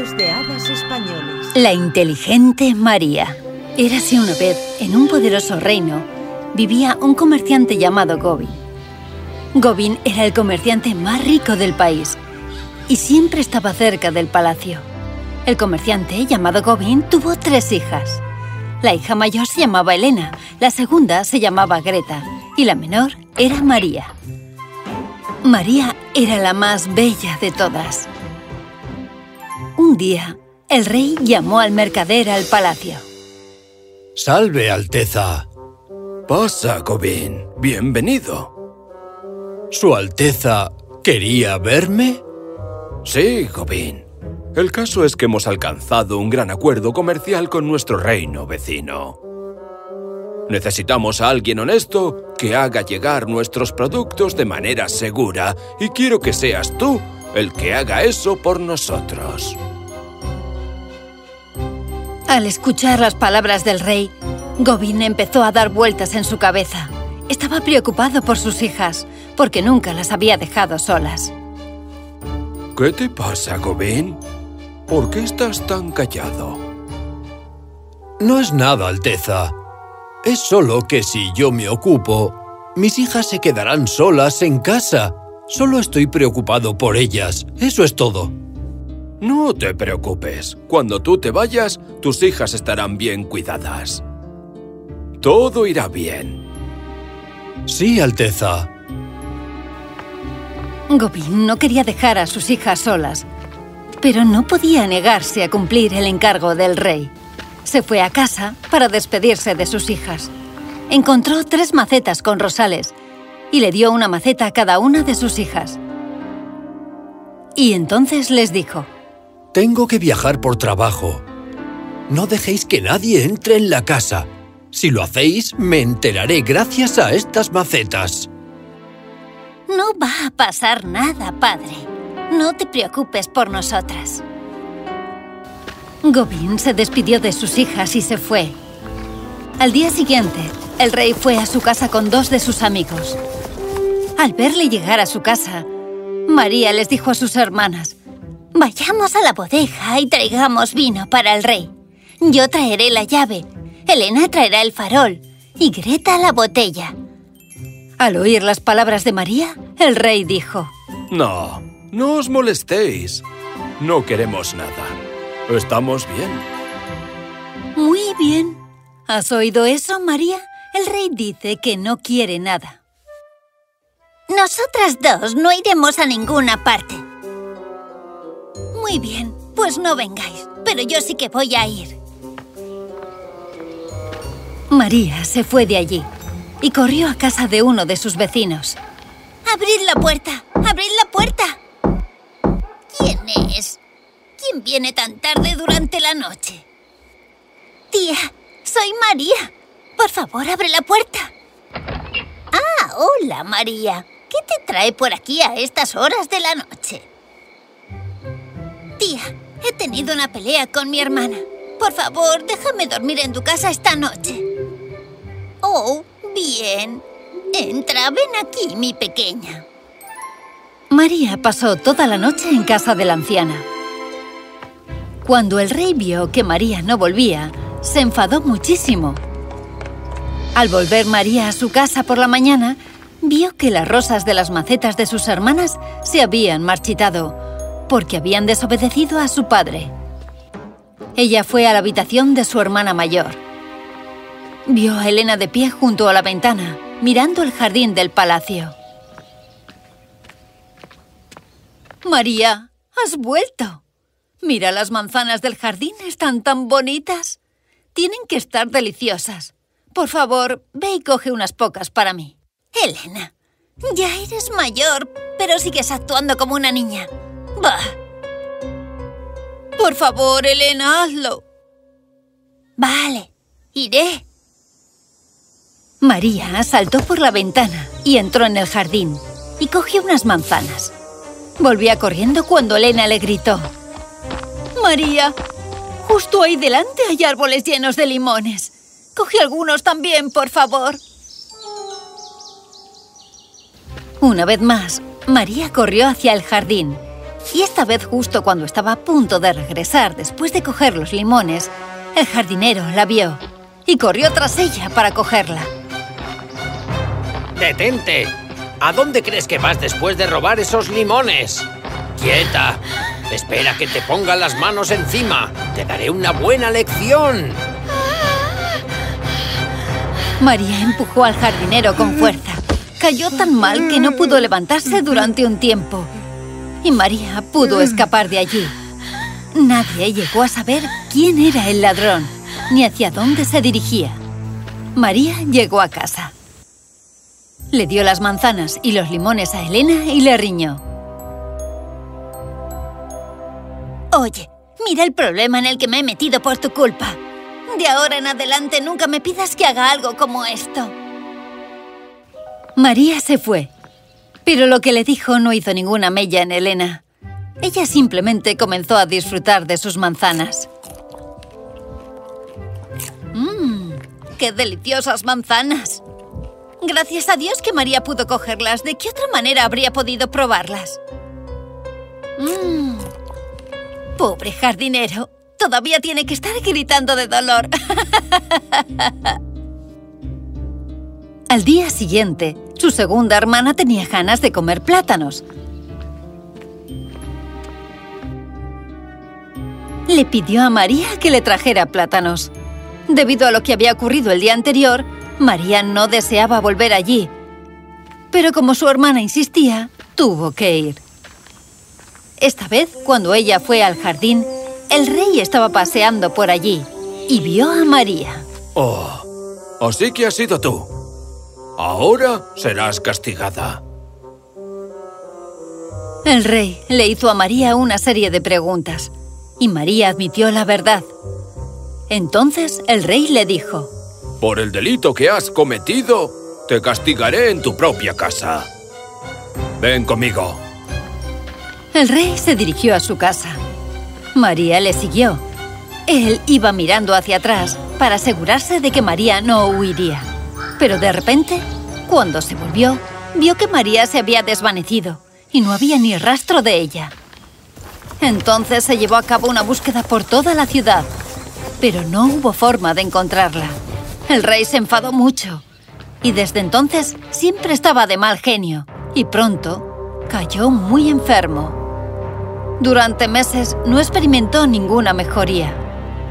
De hadas españoles. La inteligente María. Érase una vez, en un poderoso reino, vivía un comerciante llamado Gobin. Gobin era el comerciante más rico del país y siempre estaba cerca del palacio. El comerciante, llamado Gobin, tuvo tres hijas. La hija mayor se llamaba Elena, la segunda se llamaba Greta y la menor era María. María era la más bella de todas. Un día, el rey llamó al mercader al palacio. ¡Salve, Alteza! Pasa, Gobin. Bienvenido. ¿Su Alteza quería verme? Sí, Gobin. El caso es que hemos alcanzado un gran acuerdo comercial con nuestro reino vecino. Necesitamos a alguien honesto que haga llegar nuestros productos de manera segura y quiero que seas tú el que haga eso por nosotros. Al escuchar las palabras del rey, Gobin empezó a dar vueltas en su cabeza. Estaba preocupado por sus hijas, porque nunca las había dejado solas. ¿Qué te pasa, Gobin? ¿Por qué estás tan callado? No es nada, Alteza. Es solo que si yo me ocupo, mis hijas se quedarán solas en casa. Solo estoy preocupado por ellas. Eso es todo. No te preocupes. Cuando tú te vayas, tus hijas estarán bien cuidadas. Todo irá bien. Sí, Alteza. Gobin no quería dejar a sus hijas solas, pero no podía negarse a cumplir el encargo del rey. Se fue a casa para despedirse de sus hijas. Encontró tres macetas con rosales y le dio una maceta a cada una de sus hijas. Y entonces les dijo... Tengo que viajar por trabajo. No dejéis que nadie entre en la casa. Si lo hacéis, me enteraré gracias a estas macetas. No va a pasar nada, padre. No te preocupes por nosotras. Gobin se despidió de sus hijas y se fue. Al día siguiente, el rey fue a su casa con dos de sus amigos. Al verle llegar a su casa, María les dijo a sus hermanas Vayamos a la bodega y traigamos vino para el rey. Yo traeré la llave, Elena traerá el farol y Greta la botella. Al oír las palabras de María, el rey dijo... No, no os molestéis. No queremos nada. Estamos bien. Muy bien. ¿Has oído eso, María? El rey dice que no quiere nada. Nosotras dos no iremos a ninguna parte. Muy bien, pues no vengáis, pero yo sí que voy a ir. María se fue de allí y corrió a casa de uno de sus vecinos. ¡Abrid la puerta! ¡Abrid la puerta! ¿Quién es? ¿Quién viene tan tarde durante la noche? Tía, soy María. Por favor, abre la puerta. Ah, hola, María. ¿Qué te trae por aquí a estas horas de la noche? He tenido una pelea con mi hermana. Por favor, déjame dormir en tu casa esta noche. Oh, bien. Entra, ven aquí, mi pequeña. María pasó toda la noche en casa de la anciana. Cuando el rey vio que María no volvía, se enfadó muchísimo. Al volver María a su casa por la mañana, vio que las rosas de las macetas de sus hermanas se habían marchitado porque habían desobedecido a su padre. Ella fue a la habitación de su hermana mayor. Vio a Elena de pie junto a la ventana, mirando el jardín del palacio. María, has vuelto. Mira, las manzanas del jardín están tan bonitas. Tienen que estar deliciosas. Por favor, ve y coge unas pocas para mí. Elena, ya eres mayor, pero sigues actuando como una niña. Bah. Por favor, Elena, hazlo. Vale, iré. María saltó por la ventana y entró en el jardín y cogió unas manzanas. Volvía corriendo cuando Elena le gritó. María, justo ahí delante hay árboles llenos de limones. Coge algunos también, por favor. Una vez más, María corrió hacia el jardín Y esta vez justo cuando estaba a punto de regresar después de coger los limones, el jardinero la vio y corrió tras ella para cogerla. ¡Detente! ¿A dónde crees que vas después de robar esos limones? ¡Quieta! Espera que te ponga las manos encima. Te daré una buena lección. María empujó al jardinero con fuerza. Cayó tan mal que no pudo levantarse durante un tiempo. Y María pudo escapar de allí. Nadie llegó a saber quién era el ladrón, ni hacia dónde se dirigía. María llegó a casa. Le dio las manzanas y los limones a Elena y le riñó. Oye, mira el problema en el que me he metido por tu culpa. De ahora en adelante nunca me pidas que haga algo como esto. María se fue, pero lo que le dijo no hizo ninguna mella en Elena. Ella simplemente comenzó a disfrutar de sus manzanas. ¡Mmm! ¡Qué deliciosas manzanas! Gracias a Dios que María pudo cogerlas. ¿De qué otra manera habría podido probarlas? ¡Mmm! Pobre jardinero. Todavía tiene que estar gritando de dolor. Al día siguiente, su segunda hermana tenía ganas de comer plátanos. Le pidió a María que le trajera plátanos. Debido a lo que había ocurrido el día anterior, María no deseaba volver allí. Pero como su hermana insistía, tuvo que ir. Esta vez, cuando ella fue al jardín, el rey estaba paseando por allí y vio a María. ¡Oh! Así que has sido tú. Ahora serás castigada. El rey le hizo a María una serie de preguntas y María admitió la verdad. Entonces el rey le dijo, Por el delito que has cometido, te castigaré en tu propia casa. Ven conmigo. El rey se dirigió a su casa. María le siguió. Él iba mirando hacia atrás para asegurarse de que María no huiría. Pero de repente, cuando se volvió, vio que María se había desvanecido y no había ni rastro de ella. Entonces se llevó a cabo una búsqueda por toda la ciudad, pero no hubo forma de encontrarla. El rey se enfadó mucho y desde entonces siempre estaba de mal genio y pronto cayó muy enfermo. Durante meses no experimentó ninguna mejoría.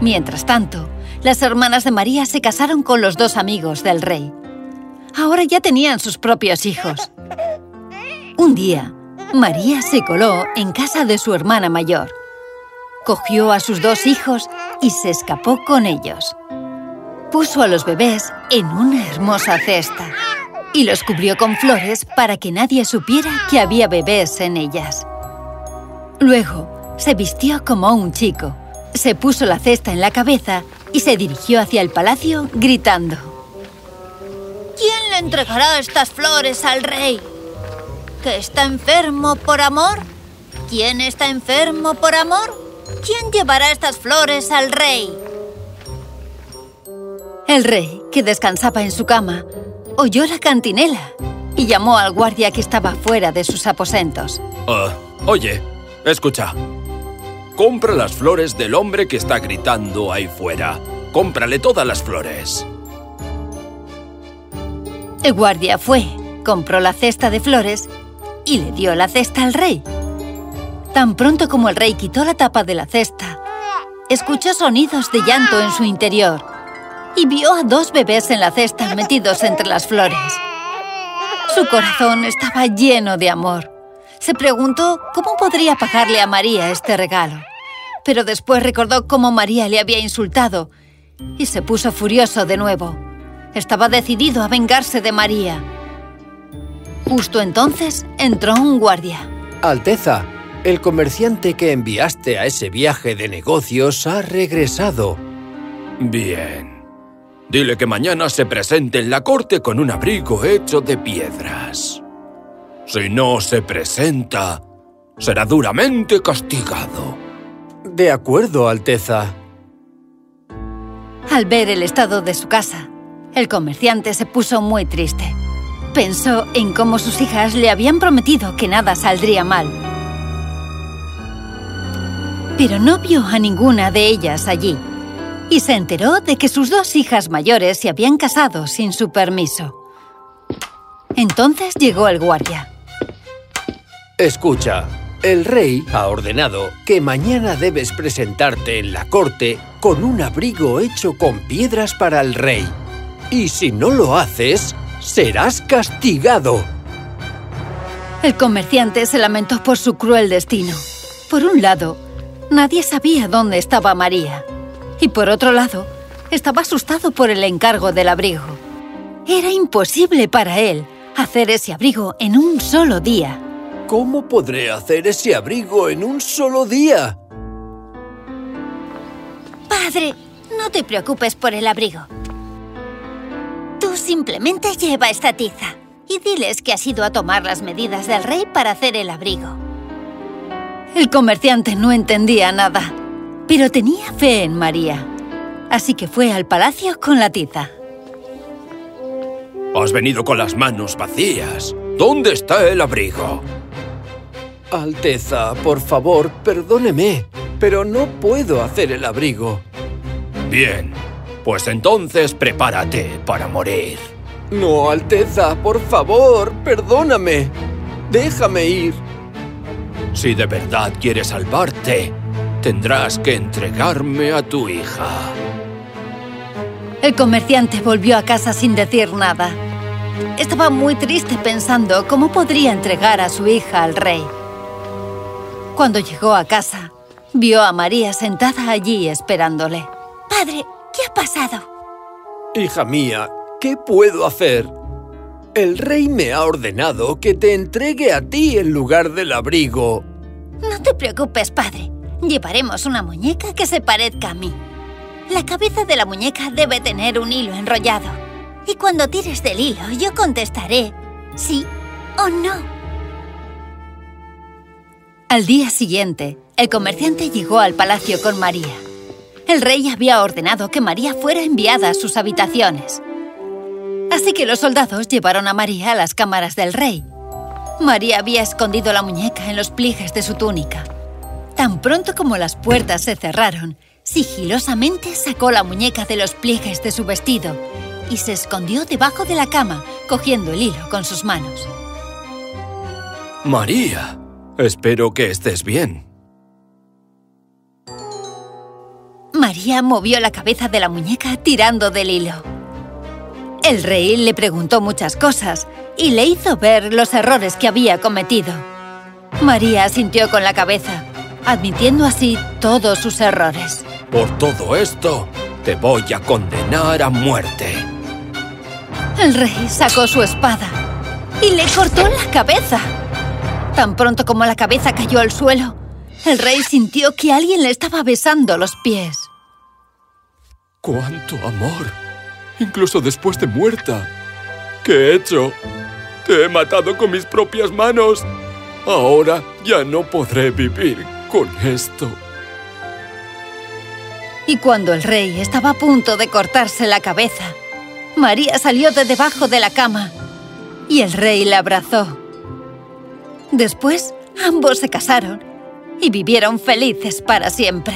Mientras tanto, las hermanas de María se casaron con los dos amigos del rey. Ahora ya tenían sus propios hijos. Un día, María se coló en casa de su hermana mayor. Cogió a sus dos hijos y se escapó con ellos. Puso a los bebés en una hermosa cesta y los cubrió con flores para que nadie supiera que había bebés en ellas. Luego, se vistió como un chico, se puso la cesta en la cabeza y se dirigió hacia el palacio gritando. ¿Quién le entregará estas flores al rey? ¿Que está enfermo por amor? ¿Quién está enfermo por amor? ¿Quién llevará estas flores al rey? El rey, que descansaba en su cama, oyó la cantinela y llamó al guardia que estaba fuera de sus aposentos. Ah, oye, escucha. Compra las flores del hombre que está gritando ahí fuera. Cómprale todas las flores. El guardia fue, compró la cesta de flores y le dio la cesta al rey. Tan pronto como el rey quitó la tapa de la cesta, escuchó sonidos de llanto en su interior y vio a dos bebés en la cesta metidos entre las flores. Su corazón estaba lleno de amor. Se preguntó cómo podría pagarle a María este regalo. Pero después recordó cómo María le había insultado y se puso furioso de nuevo. Estaba decidido a vengarse de María. Justo entonces entró un guardia. Alteza, el comerciante que enviaste a ese viaje de negocios ha regresado. Bien. Dile que mañana se presente en la corte con un abrigo hecho de piedras. Si no se presenta, será duramente castigado. De acuerdo, Alteza. Al ver el estado de su casa, el comerciante se puso muy triste. Pensó en cómo sus hijas le habían prometido que nada saldría mal. pero no vio a ninguna de ellas allí y se enteró de que sus dos hijas mayores se habían casado sin su permiso. Entonces llegó el guardia. Escucha, el rey ha ordenado que mañana debes presentarte en la corte con un abrigo hecho con piedras para el rey. Y si no lo haces, serás castigado. El comerciante se lamentó por su cruel destino. Por un lado, nadie sabía dónde estaba María. Y por otro lado, estaba asustado por el encargo del abrigo. Era imposible para él hacer ese abrigo en un solo día. ¿Cómo podré hacer ese abrigo en un solo día? Padre, no te preocupes por el abrigo. Tú simplemente lleva esta tiza y diles que has ido a tomar las medidas del rey para hacer el abrigo. El comerciante no entendía nada, pero tenía fe en María. Así que fue al palacio con la tiza. Has venido con las manos vacías. ¿Dónde está el abrigo? Alteza, por favor, perdóneme, pero no puedo hacer el abrigo. Bien, pues entonces prepárate para morir. No, Alteza, por favor, perdóname. Déjame ir. Si de verdad quieres salvarte, tendrás que entregarme a tu hija. El comerciante volvió a casa sin decir nada. Estaba muy triste pensando cómo podría entregar a su hija al rey. Cuando llegó a casa, vio a María sentada allí esperándole. Padre, ¿qué ha pasado? Hija mía, ¿qué puedo hacer? El rey me ha ordenado que te entregue a ti en lugar del abrigo. No te preocupes, padre. Llevaremos una muñeca que se parezca a mí. La cabeza de la muñeca debe tener un hilo enrollado. Y cuando tires del hilo, yo contestaré sí o no. Al día siguiente, el comerciante llegó al palacio con María. El rey había ordenado que María fuera enviada a sus habitaciones. Así que los soldados llevaron a María a las cámaras del rey. María había escondido la muñeca en los pliegues de su túnica. Tan pronto como las puertas se cerraron, sigilosamente sacó la muñeca de los pliegues de su vestido y se escondió debajo de la cama, cogiendo el hilo con sus manos. María, Espero que estés bien. María movió la cabeza de la muñeca tirando del hilo. El rey le preguntó muchas cosas y le hizo ver los errores que había cometido. María sintió con la cabeza, admitiendo así todos sus errores. Por todo esto, te voy a condenar a muerte. El rey sacó su espada y le cortó la cabeza. Tan pronto como la cabeza cayó al suelo, el rey sintió que alguien le estaba besando los pies. ¡Cuánto amor! Incluso después de muerta. ¿Qué he hecho? Te he matado con mis propias manos. Ahora ya no podré vivir con esto. Y cuando el rey estaba a punto de cortarse la cabeza, María salió de debajo de la cama y el rey la abrazó. Después, ambos se casaron y vivieron felices para siempre.